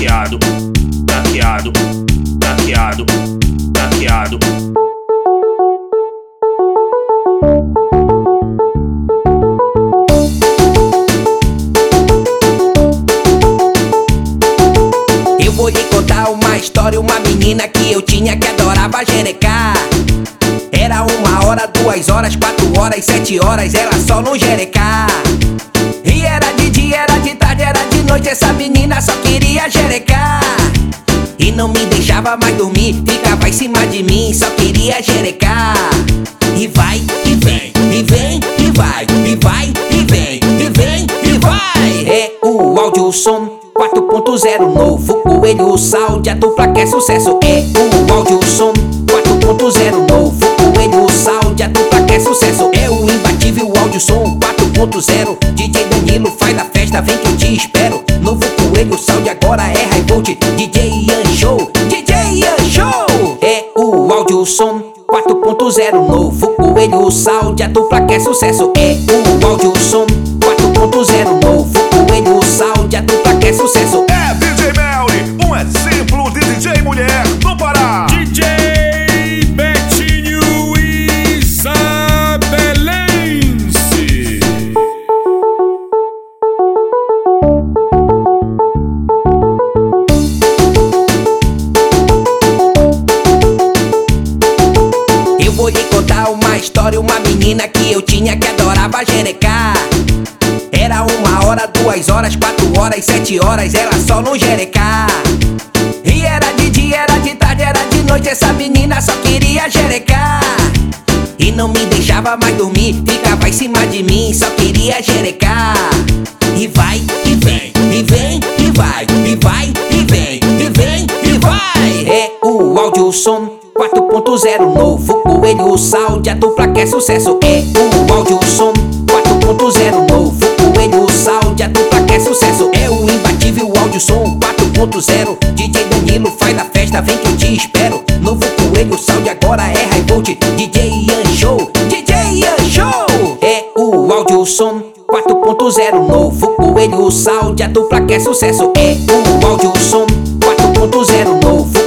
Taqueado, taqueado, taqueado, taqueado. Eu vou lhe contar uma história, uma menina que eu tinha que adorava jerecar. Era uma hora, duas horas, quatro horas, sete horas, ela só no jerecar. Noite, essa menina só queria jerecar. E não me deixava mais dormir, ficava em cima de mim, só queria jerecar. E vai, e vem, e vem, e vai, e vai, e vem, e vem, e vai. É o áudio som 4.0 novo Coelho Sound, a dupla que é sucesso É o áudio som 4.0 novo 4.0 DJ Danilo faz da festa, vem que eu te espero. Novo Coelho Sound, agora é High DJ Ian Show, DJ Ian Show. É o áudio som 4.0 novo Coelho Sound, a dupla que é sucesso. É o áudio som 4.0 novo Coelho Sound, a dupla que é sucesso. É DJ Melly, um exemplo de DJ mulher no Pará. Contar uma história, uma menina que eu tinha que adorava jerecar. Era uma hora, duas horas, quatro horas, sete horas, ela só no jerecar. E era de dia, era de tarde, era de noite, essa menina só queria jerecar. E não me deixava mais dormir, ficava em cima de mim, só queria jerecar. E vai, e vem, e vem, e vai, e vai, e vem, e vem, e vai. É o áudio som 4.0 novo Coelho Sound, a dupla que é sucesso É o áudio som. 4.0 novo Coelho Sound, a dupla que é sucesso. É o imbatível áudio som. 4.0 DJ Danilo faz da festa, vem que eu te espero. Novo Coelho Sound, agora é High Volt DJ Ian Show, DJ Ian Show É o áudio som. 4.0 novo Coelho Sound, a dupla que é sucesso. É o áudio som. 4.0 novo